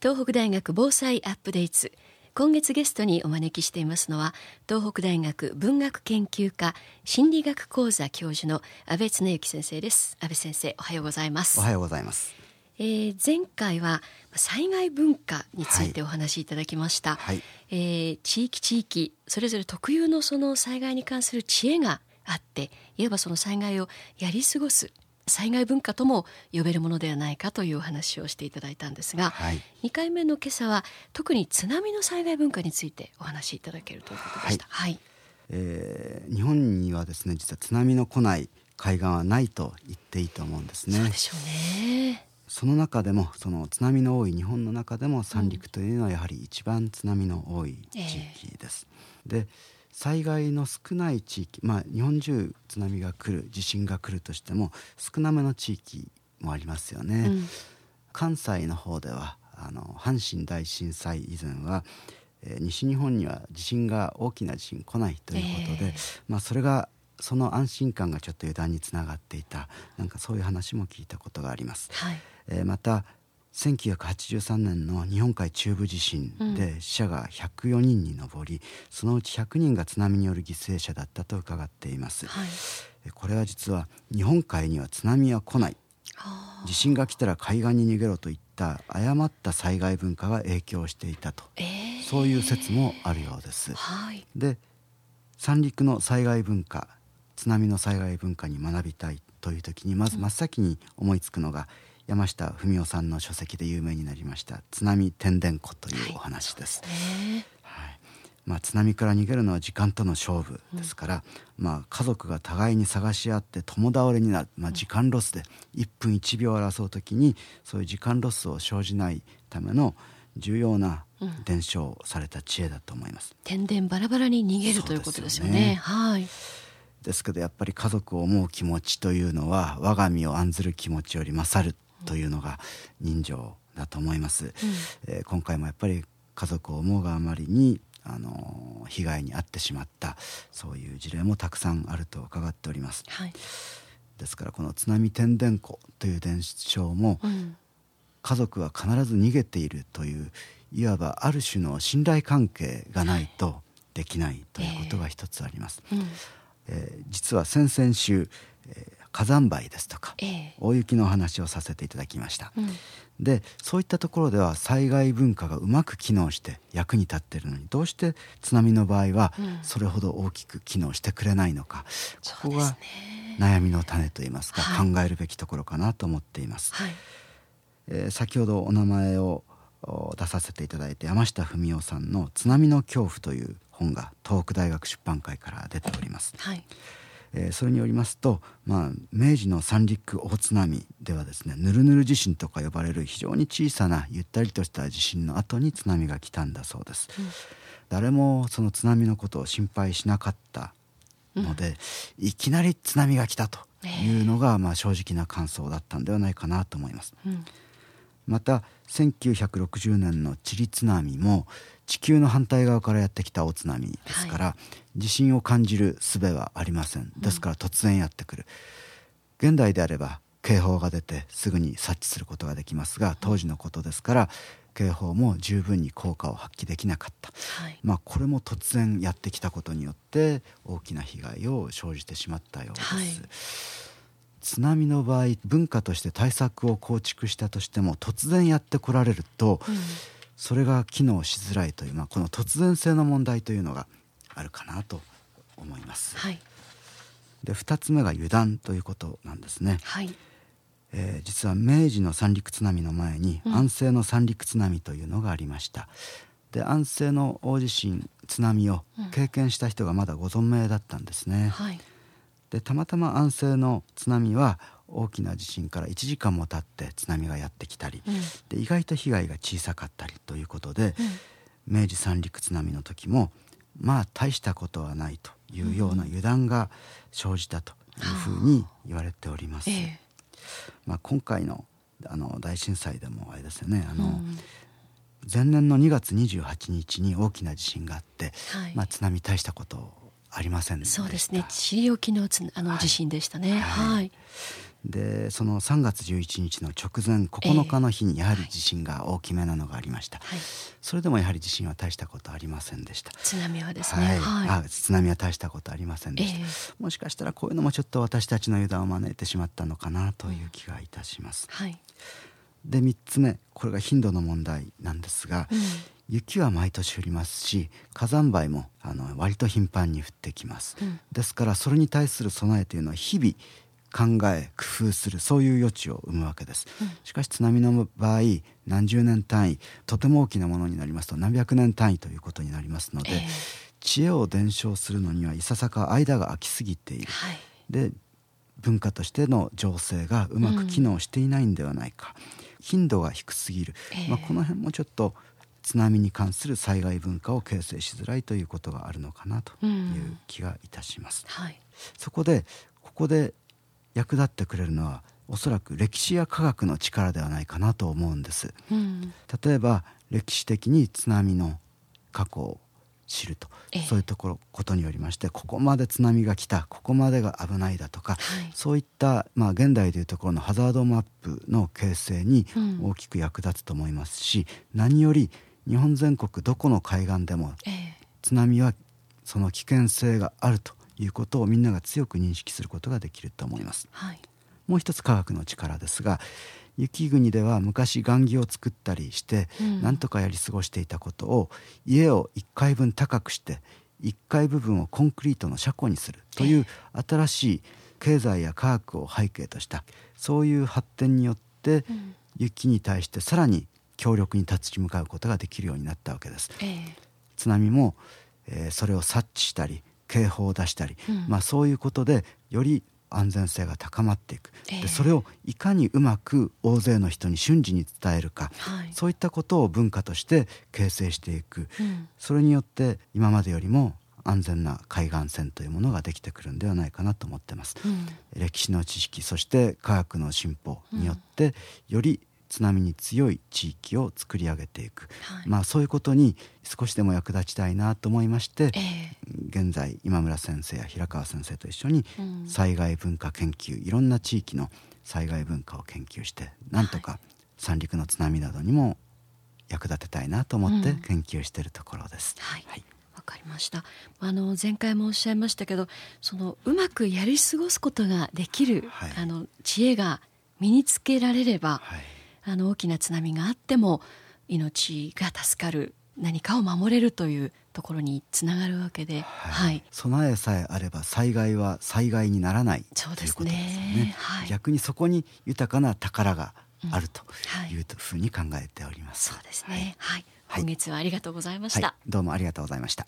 東北大学防災アップデート今月ゲストにお招きしていますのは東北大学文学研究科心理学講座教授の安倍恒之先生です。安倍先生おはようございます。おはようございます。えー、前回は災害文化についてお話しいただきました、はい、えー、地域地域それぞれ特有のその災害に関する知恵があっていわばその災害をやり過ごす災害文化とも呼べるものではないかというお話をしていただいたんですが、はい、2回目の今朝は特に津波の災害文化についてお話しいただけるということでした。はい、はい、えー、日本にはですね実は津波の来ない海岸はないと言っていいと思うんですね。そうでしょうねその中でもその津波の多い日本の中でも三陸というのはやはり一番津波の多い地域です。えー、で災害の少ない地域、まあ、日本中津波が来る地震が来るとしても少なめの地域もありますよね。うん、関西の方ではあの阪神大震災以前は、えー、西日本には地震が大きな地震来ないということで、えー、まあ、それがその安心感がちょっと油断につながっていたなんかそういう話も聞いたことがあります。はい、えー、また1983年の日本海中部地震で死者が104人に上り、うん、そのうち100人が津波による犠牲者だったと伺っています、はい、これは実は日本海には津波は来ない。地震が来たら海岸に逃げろといった誤った災害文化が影響していたと、えー、そういう説もあるようです、はい、で三陸の災害文化津波の災害文化に学びたいという時にまず真っ先に思いつくのが、うん山下文夫さんの書籍で有名になりました津波天然湖というお話です。はいまあ、津波から逃げるのは時間との勝負ですから、うん、まあ、家族が互いに探し合って共倒れになる、まあ、時間ロスで1分1秒を争う時にそういう時間ロスを生じないための重要な伝承された知恵だと思います。てんでんばらばらに逃げるということですよね。はいですけどやっぱり家族を思う気持ちというのは我が身を案ずる気持ちより勝るというのが人情だと思います、うん、えー、今回もやっぱり家族を思うがあまりにあの被害に遭ってしまったそういう事例もたくさんあると伺っております、はい、ですからこの津波天然湖という伝承も、うん、家族は必ず逃げているといういわばある種の信頼関係がないとできないということが一つあります、えーうん、えー、実は先々週、えー火山灰ですとか、えー、大雪の話をさせていただきました、うん、でそういったところでは災害文化がうまく機能して役に立っているのにどうして津波の場合はそれほど大きく機能してくれないのか、うん、ここが悩みの種といいますか、はい、考えるべきところかなと思っています、はい、えー、先ほどお名前を出させていただいて山下文夫さんの「津波の恐怖」という本が東北大学出版会から出ております。はいえー、それによりますと、まあ、明治の三陸大津波ではですねぬるぬる地震とか呼ばれる非常に小さなゆったりとした地震の後に津波が来たんだそうです、うん、誰もその津波のことを心配しなかったので、うん、いきなり津波が来たというのが、まあ、正直な感想だったんではないかなと思います、うん、また1960年のチリ津波も地球の反対側からやってきた大津波ですから、はい、地震を感じる術はありません。ですから突然やってくる、うん、現代であれば警報が出てすぐに察知することができますが当時のことですから警報も十分に効果を発揮できなかった、はい、まあこれも突然やってきたことによって大きな被害を生じてしまったようです、はい、津波の場合文化として対策を構築したとしても突然やってこられると、うんそれが機能しづらいという、まあ、この突然性の問題というのがあるかなと思います。はい、で2つ目が油断ということなんですね。はいえー、実は明治の三陸津波の前に安政の三陸津波というのがありました。で安政の大地震津波を経験した人がまだご存命だったんですね。うんはい、でたまたま安政の津波は大きな地震から1時間も経って津波がやってきたり、うん、で意外と被害が小さかったりということで、うん、明治三陸津波の時もまあ大したことはないというような油断が生じたというふうに言われております。まあ、今回のあの大震災でもあれですよね。あの、うん、前年の2月28日に大きな地震があって、はい、まあ、津波大したことありませんそうですね。チリ沖のあの地震でしたね。はい。はいでその3月11日の直前9日の日にやはり地震が大きめなのがありました、はい、それでもやはり地震は大したことありませんでした。津波はですね、はい。はい、あ津波は大したことありませんでした、えー、もしかしたらこういうのもちょっと私たちの油断を招いてしまったのかなという気がいたします、はい、で3つ目これが頻度の問題なんですが、うん。雪は毎年降りますし火山灰もあの割と頻繁に降ってきます、うん、ですからそれに対する備えというのは日々考え工夫するそういう余地を生むわけです、うん、しかし津波の場合何十年単位とても大きなものになりますと何百年単位ということになりますので、えー、知恵を伝承するのにはいささか間が空きすぎている、はい、で文化としての情勢がうまく機能していないんではないか、うん、頻度が低すぎる、えー、まあ、この辺もちょっと津波に関する災害文化を形成しづらいということがあるのかなという気がいたします。うんはい、そこでここで役立ってくれるのはおそらく歴史や科学の力ではないかなと思うんです。うん、例えば歴史的に津波の過去を知ると、ええ、そういうところことによりましてここまで津波が来たここまでが危ないだとか、はい、そういった、まあ、現代でいうところのハザードマップの形成に大きく役立つと思いますし、うん、何より日本全国どこの海岸でも、津波はその危険性があるということをみんなが強く認識することができると思います。はい、もう一つ科学の力ですが雪国では昔雁木を作ったりして、うん、なんとかやり過ごしていたことを家を1階分高くして1階部分をコンクリートの車庫にするという新しい経済や科学を背景としたそういう発展によって雪に対してさらに強力に立ち向かうことができるようになったわけです。えー、津波も、えー、それを察知したり警報を出したり、うん、まあ、そういうことでより安全性が高まっていく、えー、でそれをいかにうまく大勢の人に瞬時に伝えるか、はい、そういったことを文化として形成していく、うん、それによって今までよりも安全な海岸線というものができてくるんではないかなと思ってます、うん、歴史の知識そして科学の進歩によって、より津波に強い地域を作り上げていく、はい、まあ、そういうことに少しでも役立ちたいなと思いまして、えー、現在今村先生や平川先生と一緒に災害文化研究、うん、いろんな地域の災害文化を研究してなんとか三陸の津波などにも役立てたいなと思って研究しているところです。はい、はい。わかりました。あの前回もおっしゃいましたけどそのうまくやり過ごすことができる、はい、あの知恵が身につけられれば、はい。あの大きな津波があっても命が助かる何かを守れるというところにつながるわけで、はい、はい、備えさえあれば災害は災害にならないそうですね、ね。はい、逆にそこに豊かな宝があるとい。うふうに考えております、そうですね、はい、今月はありがとうございました、どうもありがとうございました